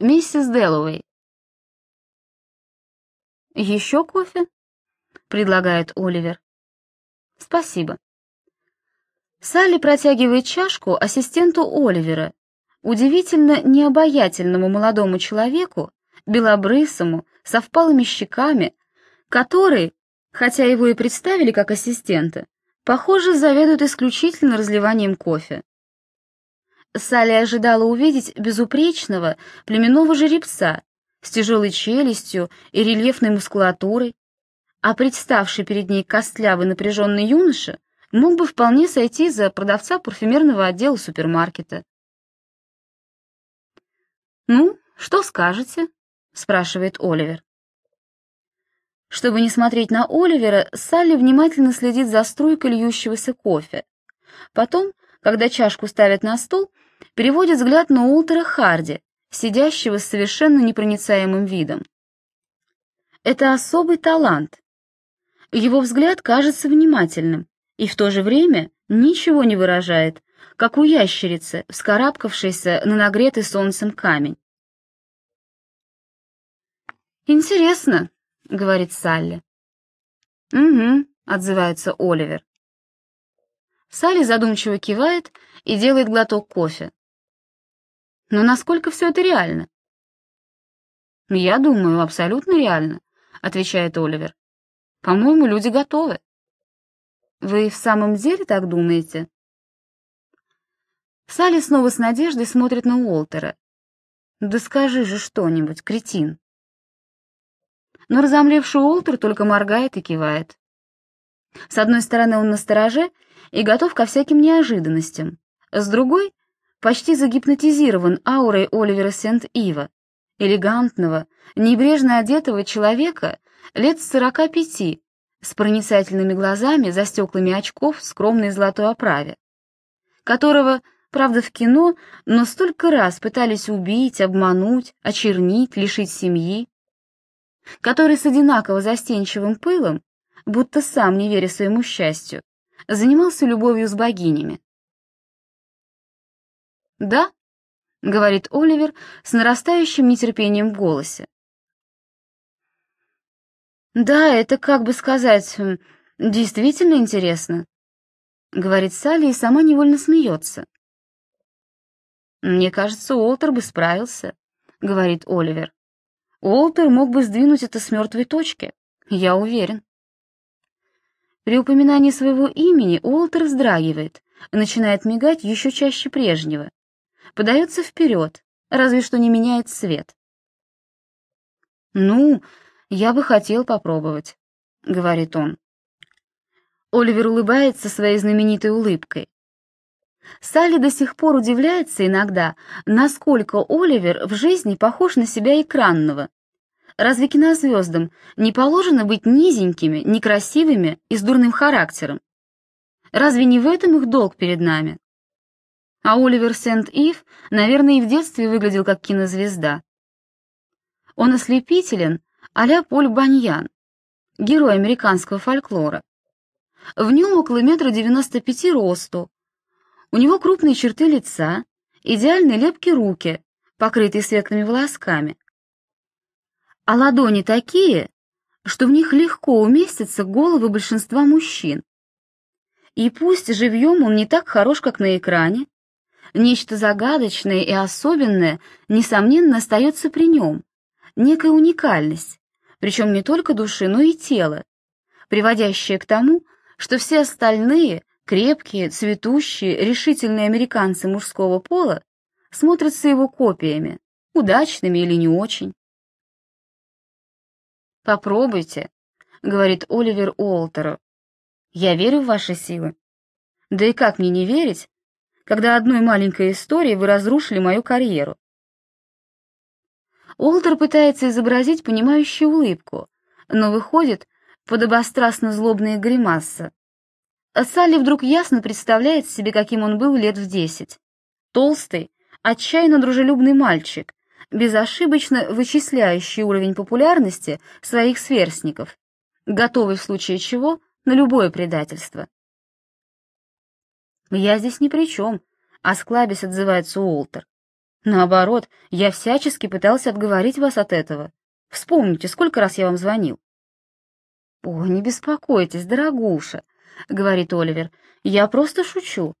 миссис Дэллоуэй». «Еще кофе?» — предлагает Оливер. «Спасибо». Салли протягивает чашку ассистенту Оливера, удивительно необаятельному молодому человеку, белобрысому, со впалыми щеками, который, хотя его и представили как ассистента, похоже, заведует исключительно разливанием кофе. Салли ожидала увидеть безупречного племенного жеребца с тяжелой челюстью и рельефной мускулатурой, а представший перед ней костлявый напряженный юноша мог бы вполне сойти за продавца парфюмерного отдела супермаркета. «Ну, что скажете?» — спрашивает Оливер. Чтобы не смотреть на Оливера, Салли внимательно следит за струйкой льющегося кофе. Потом, когда чашку ставят на стол, переводит взгляд на Уолтера Харди, сидящего с совершенно непроницаемым видом. Это особый талант. Его взгляд кажется внимательным и в то же время ничего не выражает, как у ящерицы, вскарабкавшейся на нагретый солнцем камень. «Интересно», — говорит Салли. «Угу», — отзывается Оливер. Салли задумчиво кивает и делает глоток кофе. «Но насколько все это реально?» «Я думаю, абсолютно реально», — отвечает Оливер. «По-моему, люди готовы». «Вы в самом деле так думаете?» Салли снова с надеждой смотрит на Уолтера. «Да скажи же что-нибудь, кретин!» но разомлевший Уолтер только моргает и кивает. С одной стороны, он настороже и готов ко всяким неожиданностям, с другой — почти загипнотизирован аурой Оливера Сент-Ива, элегантного, небрежно одетого человека лет сорока пяти, с проницательными глазами за стеклами очков в скромной золотой оправе, которого, правда, в кино, но столько раз пытались убить, обмануть, очернить, лишить семьи, который с одинаково застенчивым пылом, будто сам не веря своему счастью, занимался любовью с богинями. «Да», — говорит Оливер с нарастающим нетерпением в голосе. «Да, это, как бы сказать, действительно интересно», — говорит Салли и сама невольно смеется. «Мне кажется, Уолтер бы справился», — говорит Оливер. Уолтер мог бы сдвинуть это с мертвой точки, я уверен. При упоминании своего имени Уолтер вздрагивает, начинает мигать еще чаще прежнего. Подается вперед, разве что не меняет цвет. «Ну, я бы хотел попробовать», — говорит он. Оливер улыбается своей знаменитой улыбкой. Салли до сих пор удивляется иногда, насколько Оливер в жизни похож на себя экранного. Разве кинозвездам не положено быть низенькими, некрасивыми и с дурным характером? Разве не в этом их долг перед нами? А Оливер Сент-Ив, наверное, и в детстве выглядел как кинозвезда. Он ослепителен, а-ля Поль Баньян, герой американского фольклора. В нем около метра девяносто пяти росту, у него крупные черты лица, идеальные лепкие руки, покрытые светлыми волосками. А ладони такие, что в них легко уместятся головы большинства мужчин. И пусть живьем он не так хорош, как на экране, нечто загадочное и особенное, несомненно, остается при нем, некая уникальность, причем не только души, но и тела, приводящая к тому, что все остальные Крепкие, цветущие, решительные американцы мужского пола смотрятся его копиями, удачными или не очень. «Попробуйте», — говорит Оливер Уолтеру. «Я верю в ваши силы. Да и как мне не верить, когда одной маленькой историей вы разрушили мою карьеру?» Уолтер пытается изобразить понимающую улыбку, но выходит подобострастно злобная гримаса. Салли вдруг ясно представляет себе, каким он был лет в десять. Толстый, отчаянно дружелюбный мальчик, безошибочно вычисляющий уровень популярности своих сверстников, готовый в случае чего на любое предательство. «Я здесь ни при чем», — осклабясь отзывается Уолтер. Наоборот, я всячески пытался отговорить вас от этого. Вспомните, сколько раз я вам звонил. «О, не беспокойтесь, дорогуша», — говорит Оливер, — «я просто шучу.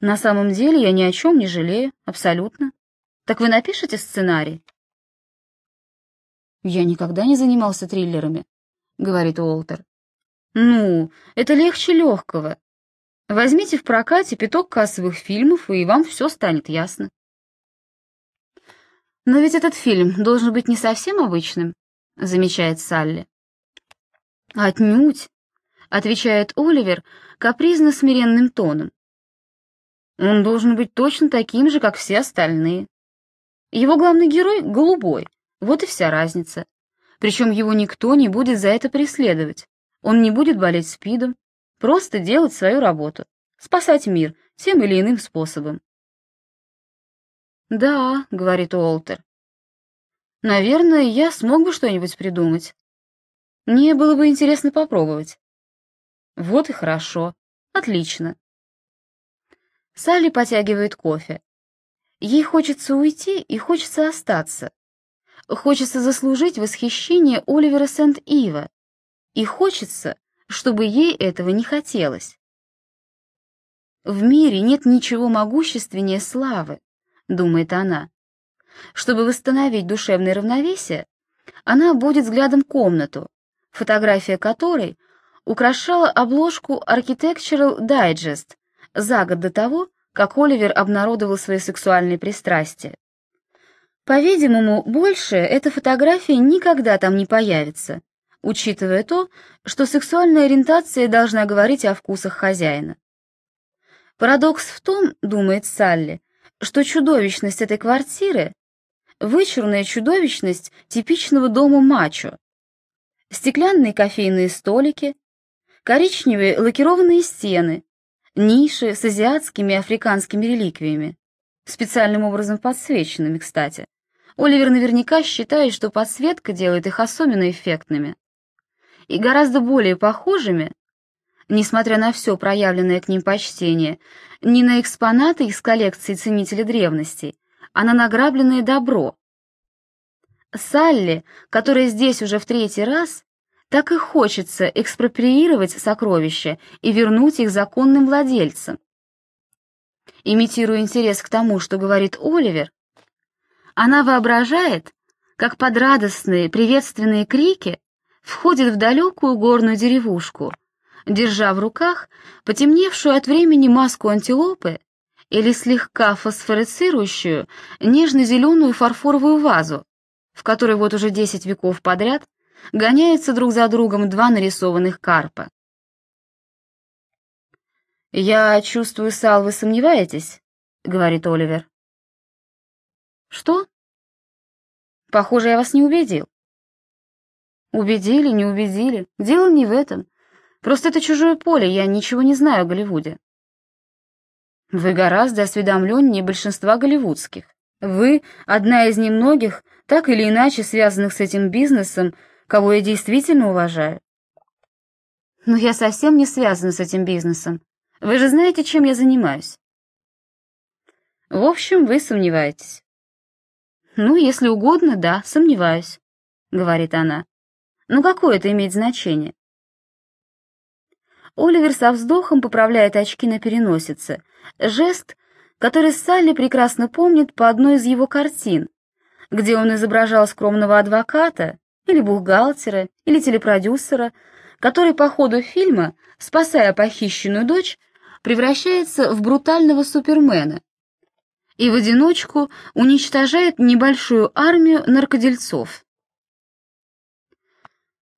На самом деле я ни о чем не жалею, абсолютно. Так вы напишете сценарий?» «Я никогда не занимался триллерами», — говорит Уолтер. «Ну, это легче легкого. Возьмите в прокате пяток кассовых фильмов, и вам все станет ясно». «Но ведь этот фильм должен быть не совсем обычным», — замечает Салли. «Отнюдь», — отвечает Оливер капризно-смиренным тоном. «Он должен быть точно таким же, как все остальные. Его главный герой — голубой, вот и вся разница. Причем его никто не будет за это преследовать. Он не будет болеть спидом, просто делать свою работу, спасать мир тем или иным способом». «Да», — говорит Уолтер. «Наверное, я смог бы что-нибудь придумать. Мне было бы интересно попробовать. Вот и хорошо. Отлично. Салли потягивает кофе. Ей хочется уйти и хочется остаться. Хочется заслужить восхищение Оливера Сент-Ива. И хочется, чтобы ей этого не хотелось. В мире нет ничего могущественнее славы, думает она. Чтобы восстановить душевное равновесие, она будет взглядом комнату, фотография которой украшала обложку Architectural Digest за год до того, как Оливер обнародовал свои сексуальные пристрастия. По-видимому, больше эта фотография никогда там не появится, учитывая то, что сексуальная ориентация должна говорить о вкусах хозяина. Парадокс в том, думает Салли, что чудовищность этой квартиры — вычурная чудовищность типичного дома мачо, стеклянные кофейные столики, коричневые лакированные стены, ниши с азиатскими и африканскими реликвиями, специальным образом подсвеченными, кстати. Оливер наверняка считает, что подсветка делает их особенно эффектными. И гораздо более похожими, несмотря на все проявленное к ним почтение, не на экспонаты из коллекции ценителя древностей, а на награбленное добро, Салли, которая здесь уже в третий раз, так и хочется экспроприировать сокровища и вернуть их законным владельцам. Имитируя интерес к тому, что говорит Оливер, она воображает, как под радостные приветственные крики входит в далекую горную деревушку, держа в руках потемневшую от времени маску антилопы или слегка фосфорицирующую нежно-зеленую фарфоровую вазу, в которой вот уже десять веков подряд гоняются друг за другом два нарисованных карпа. «Я чувствую, Сал, вы сомневаетесь?» — говорит Оливер. «Что?» «Похоже, я вас не убедил». «Убедили, не убедили. Дело не в этом. Просто это чужое поле, я ничего не знаю о Голливуде». «Вы гораздо осведомленнее большинства голливудских. Вы — одна из немногих, так или иначе связанных с этим бизнесом, кого я действительно уважаю. Но я совсем не связана с этим бизнесом. Вы же знаете, чем я занимаюсь. В общем, вы сомневаетесь. Ну, если угодно, да, сомневаюсь, говорит она. Но какое это имеет значение? Оливер со вздохом поправляет очки на переносице, жест, который Салли прекрасно помнит по одной из его картин, где он изображал скромного адвоката или бухгалтера или телепродюсера, который по ходу фильма, спасая похищенную дочь, превращается в брутального супермена и в одиночку уничтожает небольшую армию наркодельцов.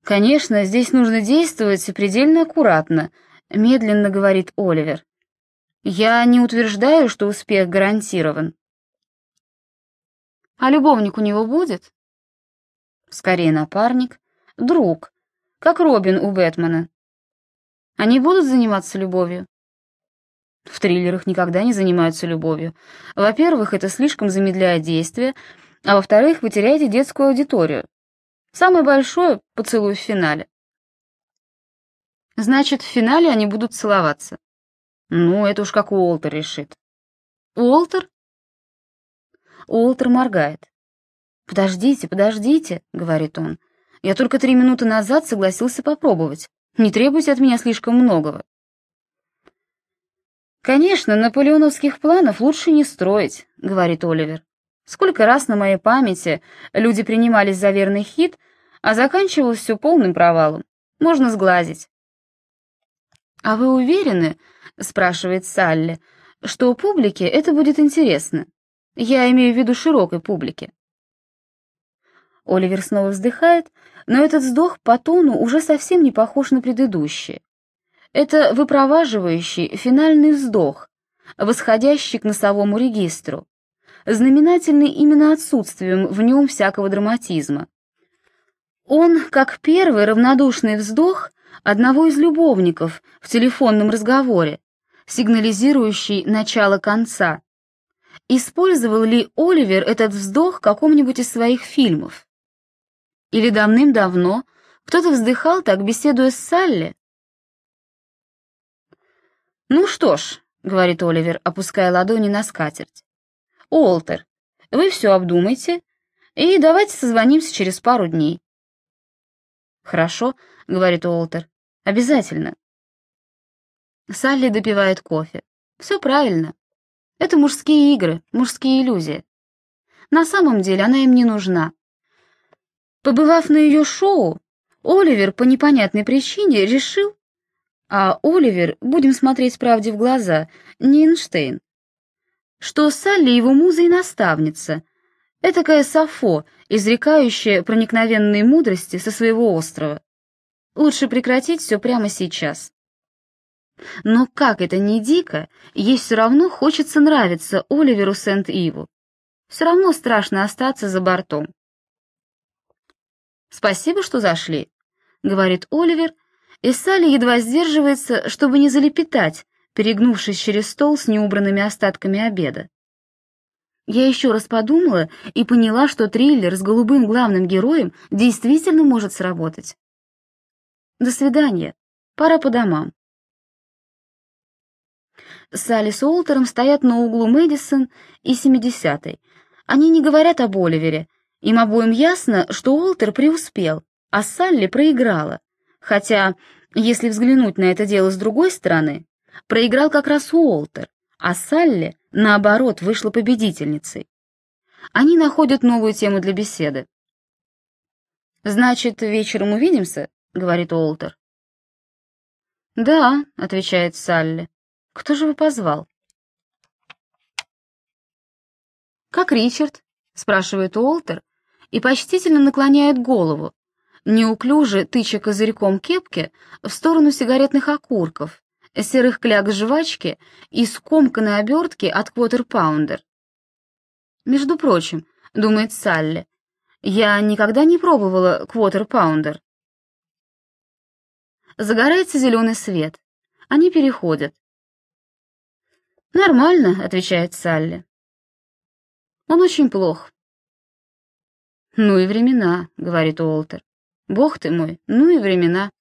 «Конечно, здесь нужно действовать предельно аккуратно», — медленно говорит Оливер. «Я не утверждаю, что успех гарантирован. А любовник у него будет? Скорее напарник, друг, как Робин у Бэтмена. Они будут заниматься любовью? В триллерах никогда не занимаются любовью. Во-первых, это слишком замедляет действие, а во-вторых, вы теряете детскую аудиторию. Самое большое — поцелуй в финале. Значит, в финале они будут целоваться. Ну, это уж как Уолтер решит. Уолтер Уолтер моргает. «Подождите, подождите», — говорит он. «Я только три минуты назад согласился попробовать. Не требуйте от меня слишком многого». «Конечно, наполеоновских планов лучше не строить», — говорит Оливер. «Сколько раз на моей памяти люди принимались за верный хит, а заканчивалось все полным провалом. Можно сглазить». «А вы уверены, — спрашивает Салли, — что публике это будет интересно? Я имею в виду широкой публике». Оливер снова вздыхает, но этот вздох по тону уже совсем не похож на предыдущий. Это выпроваживающий финальный вздох, восходящий к носовому регистру, знаменательный именно отсутствием в нем всякого драматизма. Он, как первый равнодушный вздох одного из любовников в телефонном разговоре, сигнализирующий начало конца. Использовал ли Оливер этот вздох в каком-нибудь из своих фильмов? Или давным-давно кто-то вздыхал так, беседуя с Салли? «Ну что ж», — говорит Оливер, опуская ладони на скатерть. «Уолтер, вы все обдумайте, и давайте созвонимся через пару дней». «Хорошо», — говорит Уолтер, — «обязательно». Салли допивает кофе. «Все правильно. Это мужские игры, мужские иллюзии. На самом деле она им не нужна. Побывав на ее шоу, Оливер по непонятной причине решил, а Оливер, будем смотреть правде в глаза, не Эйнштейн. Что Салли его муза и наставница, этакая Сафо, изрекающая проникновенные мудрости со своего острова. Лучше прекратить все прямо сейчас. Но как это не дико, ей все равно хочется нравиться Оливеру Сент-Иву. Все равно страшно остаться за бортом. «Спасибо, что зашли», — говорит Оливер, — и Салли едва сдерживается, чтобы не залепетать, перегнувшись через стол с неубранными остатками обеда. Я еще раз подумала и поняла, что триллер с голубым главным героем действительно может сработать. До свидания. Пора по домам. Салли с Уолтером стоят на углу Мэдисон и 70-й. Они не говорят об Оливере. Им обоим ясно, что Уолтер преуспел, а Салли проиграла. Хотя, если взглянуть на это дело с другой стороны, проиграл как раз Уолтер, а Салли, наоборот, вышла победительницей. Они находят новую тему для беседы. «Значит, вечером увидимся?» — говорит Уолтер. «Да», — отвечает Салли. «Кто же вы позвал?» «Как Ричард?» — спрашивает Уолтер и почтительно наклоняет голову, неуклюже тыча козырьком кепки в сторону сигаретных окурков, серых кляк жвачки и скомканной обертки от квотер-паундер. «Между прочим», — думает Салли, — «я никогда не пробовала квотер-паундер». Загорается зеленый свет. Они переходят. «Нормально», — отвечает Салли. «Он очень плох». «Ну и времена», — говорит Уолтер. Бог ты мой, ну и времена.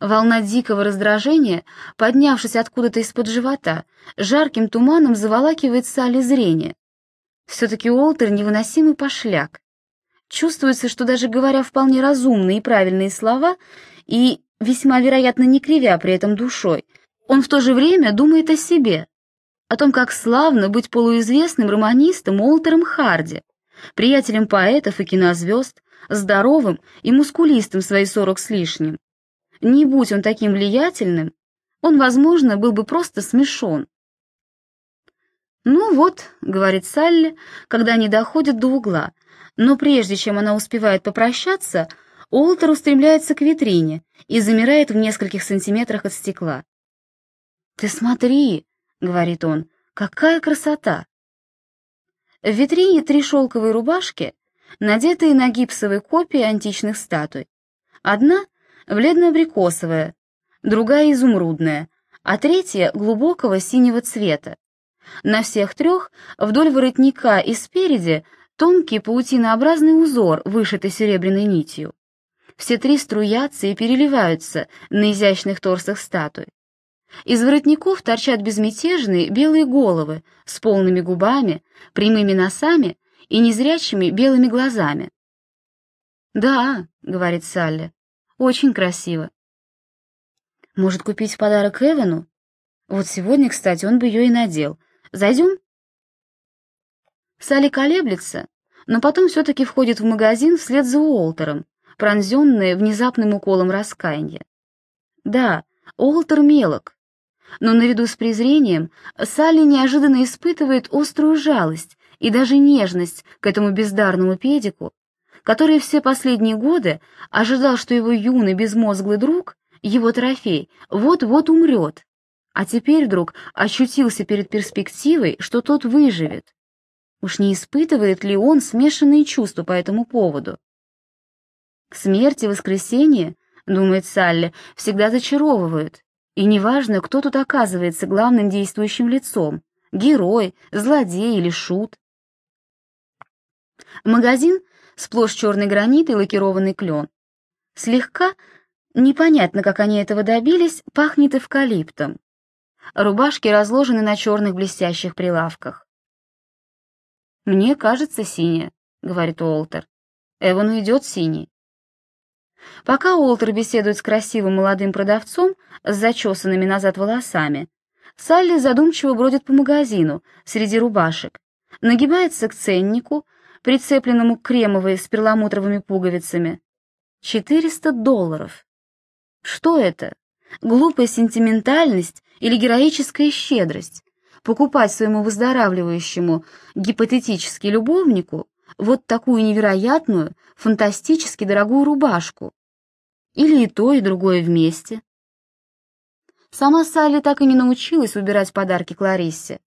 Волна дикого раздражения, поднявшись откуда-то из-под живота, жарким туманом заволакивает Салли зрение. Все-таки Уолтер невыносимый пошляк. Чувствуется, что даже говоря вполне разумные и правильные слова, и весьма вероятно не кривя при этом душой, он в то же время думает о себе, о том, как славно быть полуизвестным романистом Уолтером Харди, приятелем поэтов и кинозвезд, здоровым и мускулистым свои сорок с лишним. Не будь он таким влиятельным, он, возможно, был бы просто смешон. «Ну вот», — говорит Салли, когда они доходят до угла, но прежде чем она успевает попрощаться, Уолтер устремляется к витрине и замирает в нескольких сантиметрах от стекла. «Ты смотри», — говорит он, — «какая красота!» В витрине три шелковые рубашки, надетые на гипсовые копии античных статуй. Одна — бледно-абрикосовая, другая — изумрудная, а третья — глубокого синего цвета. На всех трех вдоль воротника и спереди тонкий паутинообразный узор, вышитый серебряной нитью. Все три струятся и переливаются на изящных торсах статуй. Из воротников торчат безмятежные белые головы с полными губами, прямыми носами и незрячими белыми глазами. «Да», — говорит Салли, — «очень красиво». «Может, купить в подарок Эвану? Вот сегодня, кстати, он бы ее и надел. Зайдем?» Салли колеблется, но потом все-таки входит в магазин вслед за Уолтером, пронзенная внезапным уколом раскаяния. Да, Уолтер мелок, но наряду с презрением Салли неожиданно испытывает острую жалость и даже нежность к этому бездарному педику, который все последние годы ожидал, что его юный безмозглый друг, его трофей, вот-вот умрет, а теперь вдруг ощутился перед перспективой, что тот выживет. Уж не испытывает ли он смешанные чувства по этому поводу? Смерть и воскресенье, думает Салли, всегда зачаровывают, и неважно, кто тут оказывается главным действующим лицом, герой, злодей или шут. Магазин сплошь черный гранит и лакированный клен. Слегка, непонятно, как они этого добились, пахнет эвкалиптом. Рубашки разложены на черных блестящих прилавках. «Мне кажется, синяя», — говорит Уолтер. «Эвану идет синий». Пока Уолтер беседует с красивым молодым продавцом с зачесанными назад волосами, Салли задумчиво бродит по магазину среди рубашек, нагибается к ценнику, прицепленному к кремовой с перламутровыми пуговицами. 400 долларов. Что это? Глупая сентиментальность или героическая щедрость? покупать своему выздоравливающему гипотетически любовнику вот такую невероятную, фантастически дорогую рубашку. Или и то, и другое вместе. Сама Салли так и не научилась выбирать подарки Клариссе.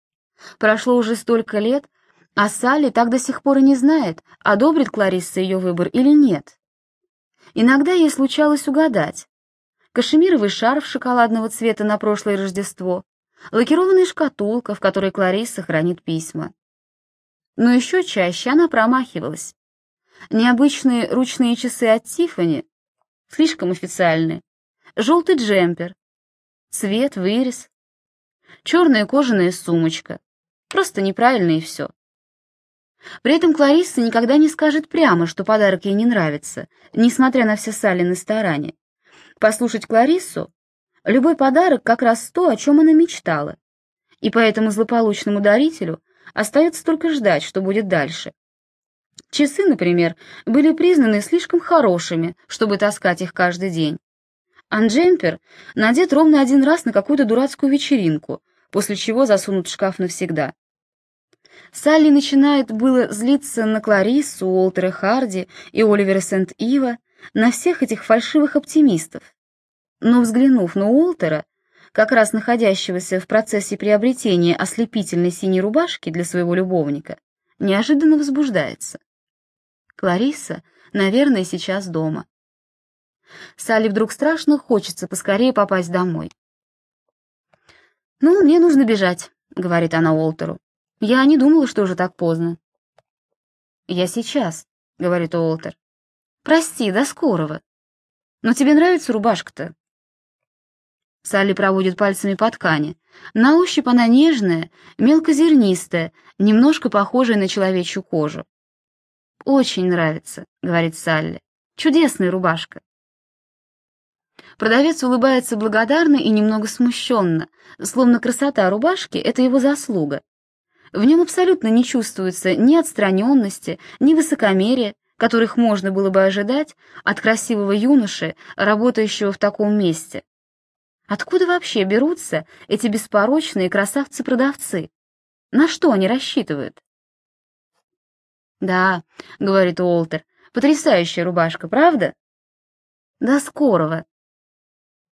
Прошло уже столько лет, а Салли так до сих пор и не знает, одобрит Кларисса ее выбор или нет. Иногда ей случалось угадать. Кашемировый шарф шоколадного цвета на прошлое Рождество, лакированная шкатулка, в которой Кларисса хранит письма. Но еще чаще она промахивалась. Необычные ручные часы от Тиффани, слишком официальные, желтый джемпер, цвет, вырез, черная кожаная сумочка, просто неправильно и все. При этом Кларисса никогда не скажет прямо, что подарок ей не нравится, несмотря на все Саллины старания. Послушать Клариссу Любой подарок как раз то, о чем она мечтала. И поэтому злополучному дарителю остается только ждать, что будет дальше. Часы, например, были признаны слишком хорошими, чтобы таскать их каждый день. Анджемпер надет ровно один раз на какую-то дурацкую вечеринку, после чего засунут в шкаф навсегда. Салли начинает было злиться на Клариссу, Уолтера Харди и Оливера Сент-Ива, на всех этих фальшивых оптимистов но, взглянув на Уолтера, как раз находящегося в процессе приобретения ослепительной синей рубашки для своего любовника, неожиданно возбуждается. Клариса, наверное, сейчас дома. Салли вдруг страшно хочется поскорее попасть домой. «Ну, мне нужно бежать», — говорит она Уолтеру. «Я не думала, что уже так поздно». «Я сейчас», — говорит Уолтер. «Прости, до скорого. Но тебе нравится рубашка-то?» Салли проводит пальцами по ткани. На ощупь она нежная, мелкозернистая, немножко похожая на человечью кожу. «Очень нравится», — говорит Салли. «Чудесная рубашка». Продавец улыбается благодарно и немного смущенно, словно красота рубашки — это его заслуга. В нем абсолютно не чувствуется ни отстраненности, ни высокомерия, которых можно было бы ожидать от красивого юноши, работающего в таком месте. Откуда вообще берутся эти беспорочные красавцы-продавцы? На что они рассчитывают? «Да», — говорит Уолтер, — «потрясающая рубашка, правда?» «До скорого».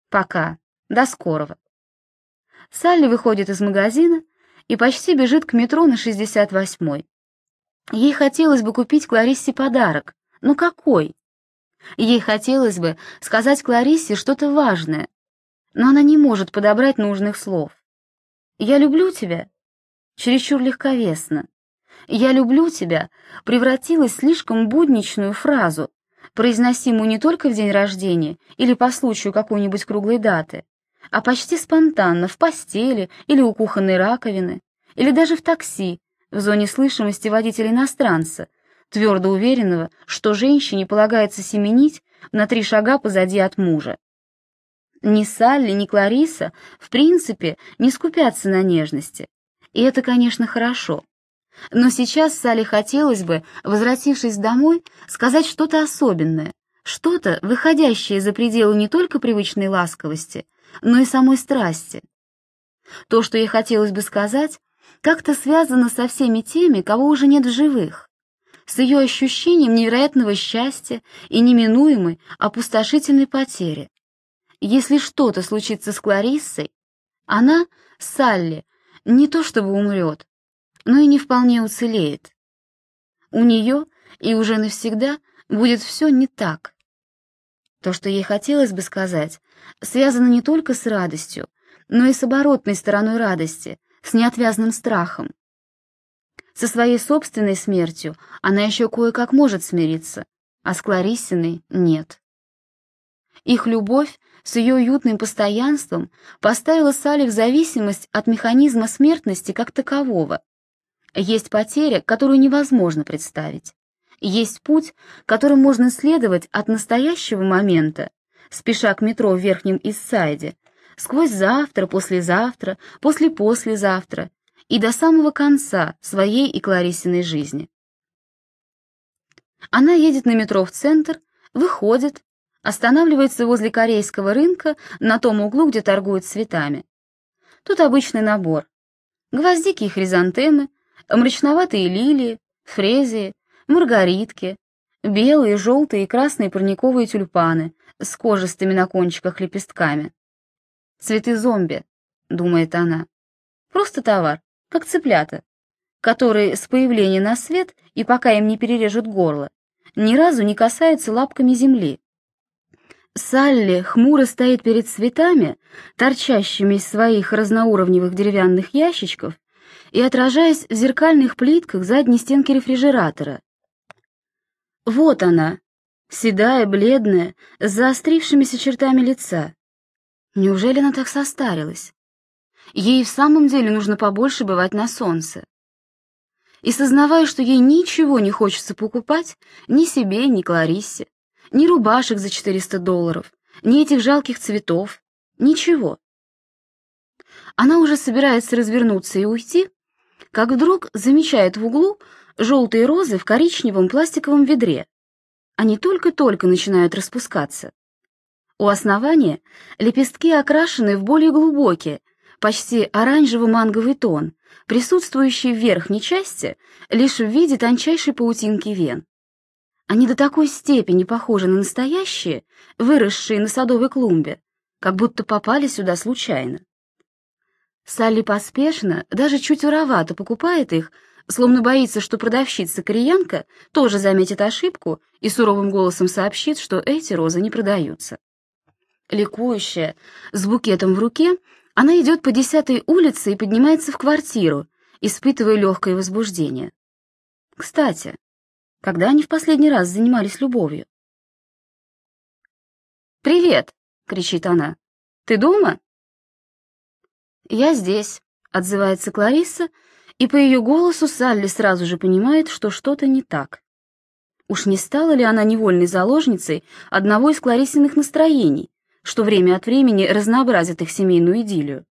«Пока. До скорого». Салли выходит из магазина и почти бежит к метро на 68-й. Ей хотелось бы купить Клариссе подарок. Но какой? Ей хотелось бы сказать Клариссе что-то важное, но она не может подобрать нужных слов. «Я люблю тебя» чересчур легковесно. «Я люблю тебя» превратилась в слишком будничную фразу, произносимую не только в день рождения или по случаю какой-нибудь круглой даты, а почти спонтанно, в постели или у кухонной раковины, или даже в такси, в зоне слышимости водителя-иностранца, твердо уверенного, что женщине полагается семенить на три шага позади от мужа. Ни Салли, ни Клариса, в принципе, не скупятся на нежности. И это, конечно, хорошо. Но сейчас Салли хотелось бы, возвратившись домой, сказать что-то особенное, что-то, выходящее за пределы не только привычной ласковости, но и самой страсти. То, что ей хотелось бы сказать, как-то связано со всеми теми, кого уже нет в живых, с ее ощущением невероятного счастья и неминуемой опустошительной потери. Если что-то случится с Клариссой, она, Салли, не то чтобы умрет, но и не вполне уцелеет. У нее и уже навсегда будет все не так. То, что ей хотелось бы сказать, связано не только с радостью, но и с оборотной стороной радости, с неотвязным страхом. Со своей собственной смертью она еще кое-как может смириться, а с Клариссиной нет. Их любовь с ее уютным постоянством поставила Салли в зависимость от механизма смертности как такового. Есть потеря, которую невозможно представить. Есть путь, которым можно следовать от настоящего момента, спеша к метро в Верхнем Иссайде, сквозь завтра, послезавтра, после-послезавтра и до самого конца своей и Клариссиной жизни. Она едет на метро в центр, выходит, останавливается возле корейского рынка на том углу, где торгуют цветами. Тут обычный набор. Гвоздики и хризантемы, мрачноватые лилии, фрезии, маргаритки, белые, желтые и красные парниковые тюльпаны с кожистыми на кончиках лепестками. Цветы зомби, думает она. Просто товар, как цыплята, которые с появления на свет и пока им не перережут горло, ни разу не касаются лапками земли. Салли хмуро стоит перед цветами, торчащими из своих разноуровневых деревянных ящичков, и отражаясь в зеркальных плитках задней стенки рефрижератора. Вот она, седая, бледная, с заострившимися чертами лица. Неужели она так состарилась? Ей в самом деле нужно побольше бывать на солнце. И сознавая, что ей ничего не хочется покупать, ни себе, ни Клариссе, ни рубашек за 400 долларов, ни этих жалких цветов, ничего. Она уже собирается развернуться и уйти, как вдруг замечает в углу желтые розы в коричневом пластиковом ведре. Они только-только начинают распускаться. У основания лепестки окрашены в более глубокий, почти оранжево-манговый тон, присутствующий в верхней части лишь в виде тончайшей паутинки вен. Они до такой степени похожи на настоящие, выросшие на садовой клумбе, как будто попали сюда случайно. Салли поспешно, даже чуть воровато покупает их, словно боится, что продавщица-кореянка тоже заметит ошибку и суровым голосом сообщит, что эти розы не продаются. Ликующая, с букетом в руке, она идет по десятой улице и поднимается в квартиру, испытывая легкое возбуждение. Кстати, когда они в последний раз занимались любовью. «Привет!» — кричит она. «Ты дома?» «Я здесь», — отзывается Кларисса, и по ее голосу Салли сразу же понимает, что что-то не так. Уж не стала ли она невольной заложницей одного из Клариссиных настроений, что время от времени разнообразит их семейную идиллию?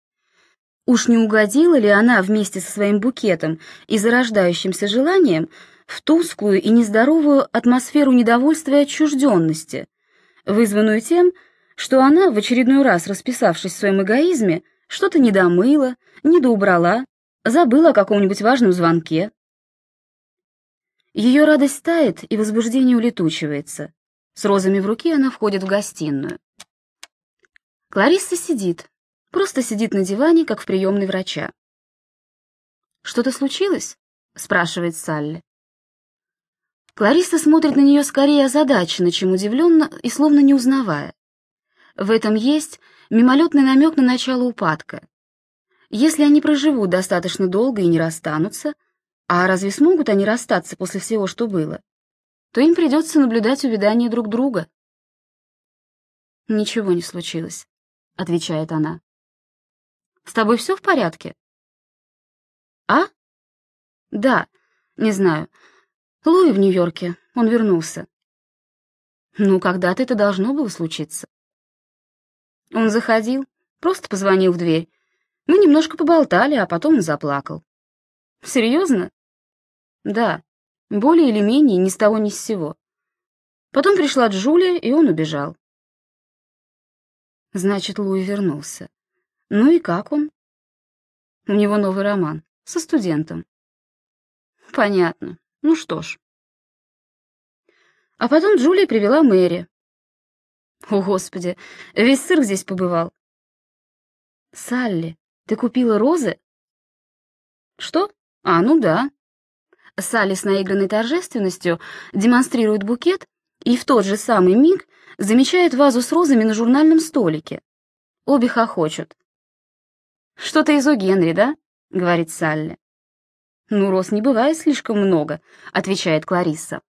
Уж не угодила ли она вместе со своим букетом и зарождающимся желанием в тусклую и нездоровую атмосферу недовольства и отчужденности, вызванную тем, что она, в очередной раз расписавшись в своем эгоизме, что-то недомыла, недоубрала, забыла о каком-нибудь важном звонке. Ее радость тает, и возбуждение улетучивается. С розами в руке она входит в гостиную. Кларисса сидит, просто сидит на диване, как в приемной врача. «Что-то случилось?» — спрашивает Салли. Клариса смотрит на нее скорее озадаченно, чем удивленно и словно не узнавая. В этом есть мимолетный намек на начало упадка. Если они проживут достаточно долго и не расстанутся, а разве смогут они расстаться после всего, что было, то им придется наблюдать увядание друг друга. Ничего не случилось, отвечает она. С тобой все в порядке? А? Да, не знаю. Луи в Нью-Йорке, он вернулся. Ну, когда-то это должно было случиться. Он заходил, просто позвонил в дверь. Мы немножко поболтали, а потом он заплакал. Серьезно? Да, более или менее ни с того ни с сего. Потом пришла Джулия, и он убежал. Значит, Луи вернулся. Ну и как он? У него новый роман со студентом. Понятно. Ну что ж. А потом Джулия привела Мэри. О, Господи, весь цирк здесь побывал. Салли, ты купила розы? Что? А, ну да. Салли с наигранной торжественностью демонстрирует букет и в тот же самый миг замечает вазу с розами на журнальном столике. Обе хохочут. «Что-то из О. Генри, да?» — говорит Салли. «Ну, роз не бывает слишком много», — отвечает Кларисса.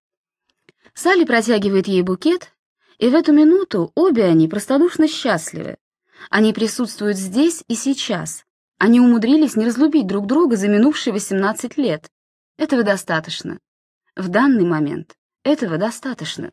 Салли протягивает ей букет, и в эту минуту обе они простодушно счастливы. Они присутствуют здесь и сейчас. Они умудрились не разлюбить друг друга за минувшие 18 лет. Этого достаточно. В данный момент этого достаточно.